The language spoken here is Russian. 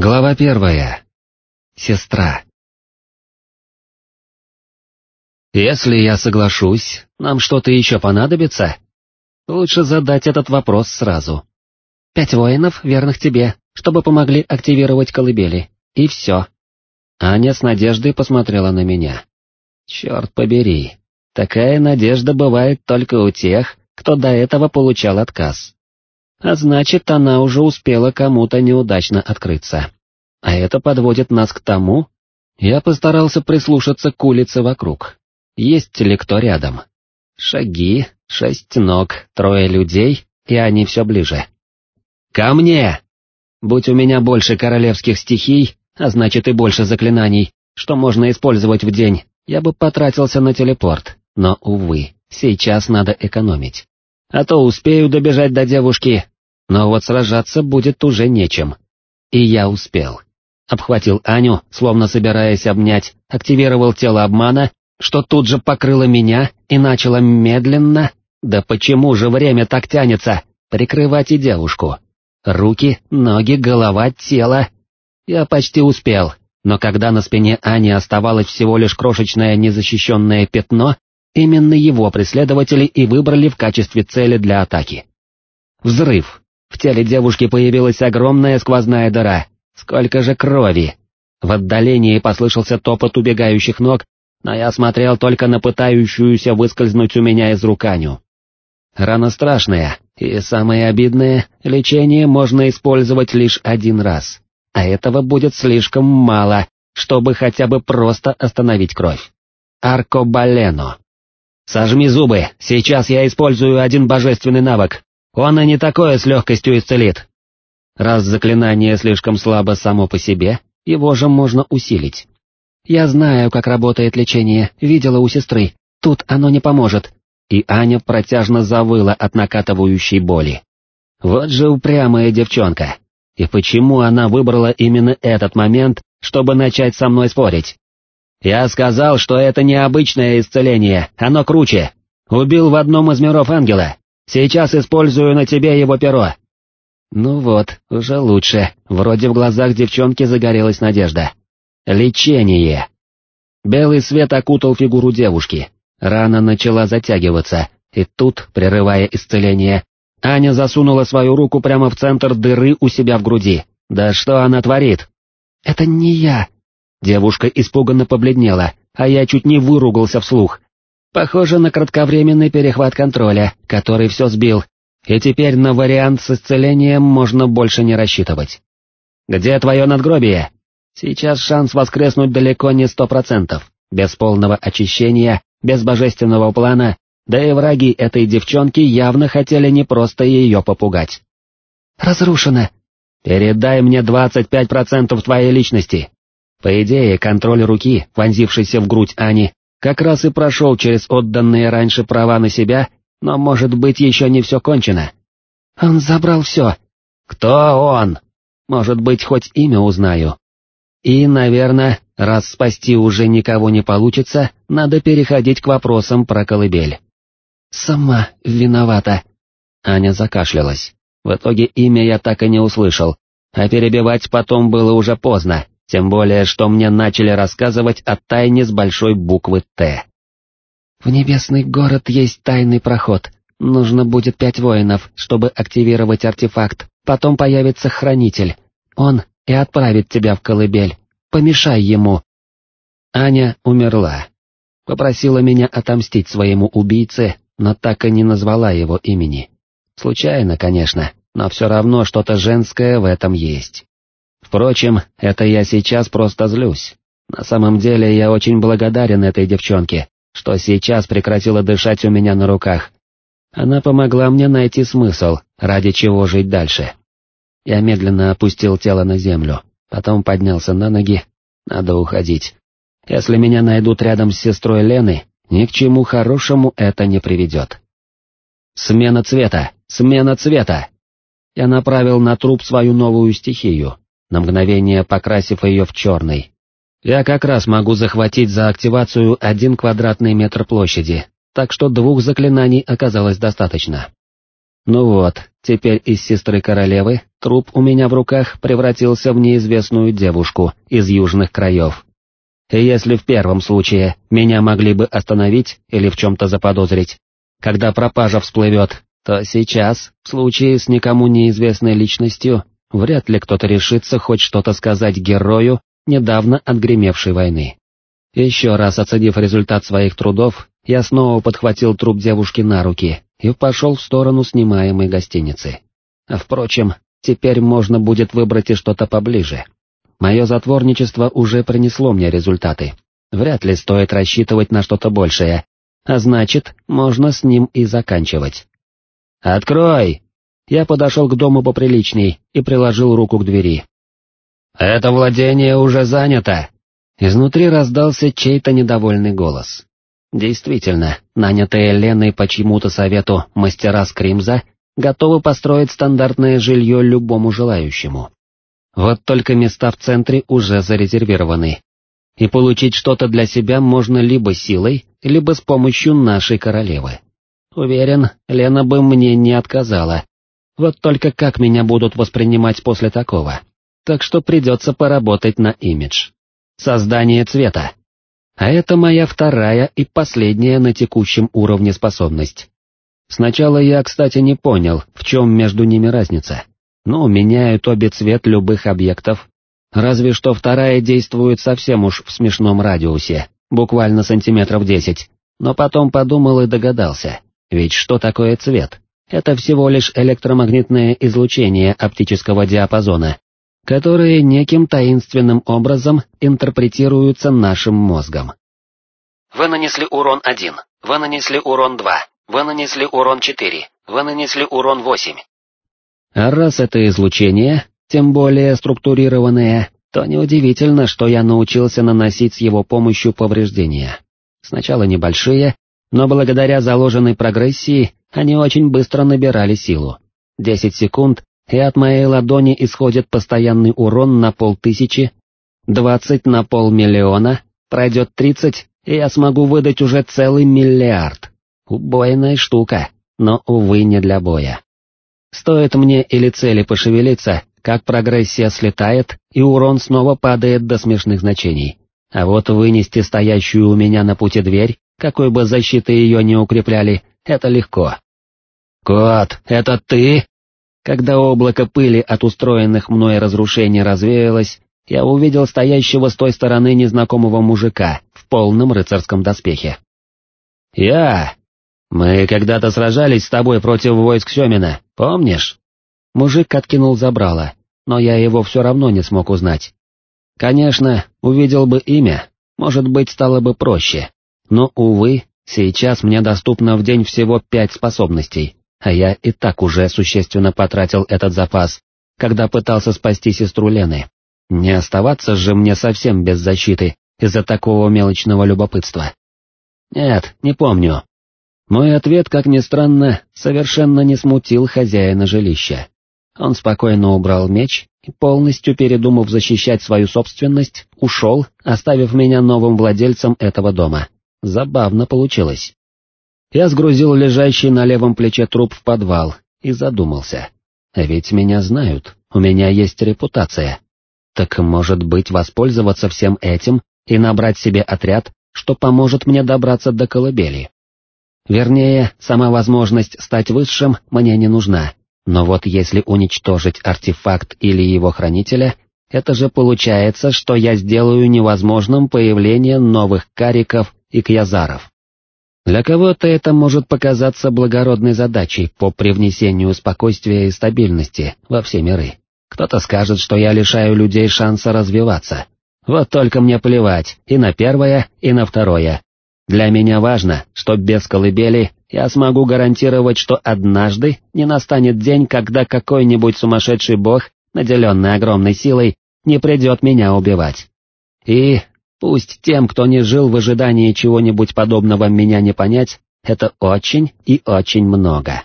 Глава первая. Сестра. Если я соглашусь, нам что-то еще понадобится? Лучше задать этот вопрос сразу. Пять воинов, верных тебе, чтобы помогли активировать колыбели. И все. Аня с надеждой посмотрела на меня. Черт побери, такая надежда бывает только у тех, кто до этого получал отказ. А значит, она уже успела кому-то неудачно открыться. А это подводит нас к тому... Я постарался прислушаться к улице вокруг. Есть ли кто рядом? Шаги, шесть ног, трое людей, и они все ближе. «Ко мне!» Будь у меня больше королевских стихий, а значит и больше заклинаний, что можно использовать в день, я бы потратился на телепорт, но, увы, сейчас надо экономить а то успею добежать до девушки, но вот сражаться будет уже нечем. И я успел. Обхватил Аню, словно собираясь обнять, активировал тело обмана, что тут же покрыло меня и начало медленно, да почему же время так тянется, прикрывать и девушку. Руки, ноги, голова, тело. Я почти успел, но когда на спине Ани оставалось всего лишь крошечное незащищенное пятно, Именно его преследователи и выбрали в качестве цели для атаки. Взрыв. В теле девушки появилась огромная сквозная дыра. Сколько же крови! В отдалении послышался топот убегающих ног, но я смотрел только на пытающуюся выскользнуть у меня из руканю. Рана страшная, и самое обидное, лечение можно использовать лишь один раз, а этого будет слишком мало, чтобы хотя бы просто остановить кровь. Аркобалено. «Сожми зубы, сейчас я использую один божественный навык. Он и не такое с легкостью исцелит». Раз заклинание слишком слабо само по себе, его же можно усилить. «Я знаю, как работает лечение, видела у сестры. Тут оно не поможет». И Аня протяжно завыла от накатывающей боли. Вот же упрямая девчонка. И почему она выбрала именно этот момент, чтобы начать со мной спорить? «Я сказал, что это необычное исцеление, оно круче. Убил в одном из миров ангела. Сейчас использую на тебе его перо». Ну вот, уже лучше, вроде в глазах девчонки загорелась надежда. Лечение. Белый свет окутал фигуру девушки. Рана начала затягиваться, и тут, прерывая исцеление, Аня засунула свою руку прямо в центр дыры у себя в груди. Да что она творит? «Это не я», Девушка испуганно побледнела, а я чуть не выругался вслух. Похоже на кратковременный перехват контроля, который все сбил, и теперь на вариант с исцелением можно больше не рассчитывать. «Где твое надгробие?» Сейчас шанс воскреснуть далеко не сто процентов, без полного очищения, без божественного плана, да и враги этой девчонки явно хотели не просто ее попугать. «Разрушено!» «Передай мне двадцать пять процентов твоей личности!» По идее, контроль руки, вонзившийся в грудь Ани, как раз и прошел через отданные раньше права на себя, но может быть еще не все кончено. Он забрал все. Кто он? Может быть, хоть имя узнаю. И, наверное, раз спасти уже никого не получится, надо переходить к вопросам про колыбель. «Сама виновата». Аня закашлялась. В итоге имя я так и не услышал, а перебивать потом было уже поздно. Тем более, что мне начали рассказывать о тайне с большой буквы «Т». «В небесный город есть тайный проход. Нужно будет пять воинов, чтобы активировать артефакт. Потом появится хранитель. Он и отправит тебя в колыбель. Помешай ему». Аня умерла. Попросила меня отомстить своему убийце, но так и не назвала его имени. Случайно, конечно, но все равно что-то женское в этом есть. Впрочем, это я сейчас просто злюсь. На самом деле я очень благодарен этой девчонке, что сейчас прекратила дышать у меня на руках. Она помогла мне найти смысл, ради чего жить дальше. Я медленно опустил тело на землю, потом поднялся на ноги. Надо уходить. Если меня найдут рядом с сестрой Лены, ни к чему хорошему это не приведет. Смена цвета! Смена цвета! Я направил на труп свою новую стихию, на мгновение покрасив ее в черный. Я как раз могу захватить за активацию один квадратный метр площади, так что двух заклинаний оказалось достаточно. Ну вот, теперь из сестры королевы труп у меня в руках превратился в неизвестную девушку из южных краев. И если в первом случае меня могли бы остановить или в чем-то заподозрить, когда пропажа всплывет, то сейчас, в случае с никому неизвестной личностью, вряд ли кто-то решится хоть что-то сказать герою недавно отгремевшей войны. Еще раз оценив результат своих трудов, я снова подхватил труп девушки на руки и пошел в сторону снимаемой гостиницы. А впрочем, теперь можно будет выбрать и что-то поближе. Мое затворничество уже принесло мне результаты. Вряд ли стоит рассчитывать на что-то большее, а значит, можно с ним и заканчивать. «Открой!» Я подошел к дому поприличней и приложил руку к двери. «Это владение уже занято!» Изнутри раздался чей-то недовольный голос. Действительно, нанятые Леной по чьему-то совету мастера Скримза готовы построить стандартное жилье любому желающему. Вот только места в центре уже зарезервированы. И получить что-то для себя можно либо силой, либо с помощью нашей королевы. Уверен, Лена бы мне не отказала. Вот только как меня будут воспринимать после такого? Так что придется поработать на имидж. Создание цвета. А это моя вторая и последняя на текущем уровне способность. Сначала я, кстати, не понял, в чем между ними разница. Ну, меняют обе цвет любых объектов. Разве что вторая действует совсем уж в смешном радиусе, буквально сантиметров десять. Но потом подумал и догадался, ведь что такое цвет? Это всего лишь электромагнитное излучение оптического диапазона, которые неким таинственным образом интерпретируются нашим мозгом. Вы нанесли урон 1, вы нанесли урон 2, вы нанесли урон 4, вы нанесли урон 8. А раз это излучение, тем более структурированное, то неудивительно, что я научился наносить с его помощью повреждения. Сначала небольшие, но благодаря заложенной прогрессии они очень быстро набирали силу. 10 секунд, и от моей ладони исходит постоянный урон на полтысячи, 20 на полмиллиона, пройдет 30, и я смогу выдать уже целый миллиард. Убойная штука, но, увы, не для боя. Стоит мне или цели пошевелиться, как прогрессия слетает, и урон снова падает до смешных значений. А вот вынести стоящую у меня на пути дверь, какой бы защиты ее не укрепляли, это легко. «Кот, это ты?» Когда облако пыли от устроенных мной разрушений развеялось, я увидел стоящего с той стороны незнакомого мужика в полном рыцарском доспехе. «Я! Мы когда-то сражались с тобой против войск Семина, помнишь?» Мужик откинул забрало, но я его все равно не смог узнать. Конечно, увидел бы имя, может быть, стало бы проще. Но, увы, сейчас мне доступно в день всего пять способностей, а я и так уже существенно потратил этот запас, когда пытался спасти сестру Лены. Не оставаться же мне совсем без защиты из-за такого мелочного любопытства. Нет, не помню. Мой ответ, как ни странно, совершенно не смутил хозяина жилища. Он спокойно убрал меч и, полностью передумав защищать свою собственность, ушел, оставив меня новым владельцем этого дома. Забавно получилось. Я сгрузил лежащий на левом плече труп в подвал и задумался. Ведь меня знают, у меня есть репутация. Так может быть воспользоваться всем этим и набрать себе отряд, что поможет мне добраться до колыбели. Вернее, сама возможность стать высшим мне не нужна, но вот если уничтожить артефакт или его хранителя, это же получается, что я сделаю невозможным появление новых кариков и кьязаров. Для кого-то это может показаться благородной задачей по привнесению спокойствия и стабильности во все миры. Кто-то скажет, что я лишаю людей шанса развиваться. Вот только мне плевать и на первое, и на второе. Для меня важно, что без колыбели я смогу гарантировать, что однажды не настанет день, когда какой-нибудь сумасшедший бог, наделенный огромной силой, не придет меня убивать. И Пусть тем, кто не жил в ожидании чего-нибудь подобного меня не понять, это очень и очень много.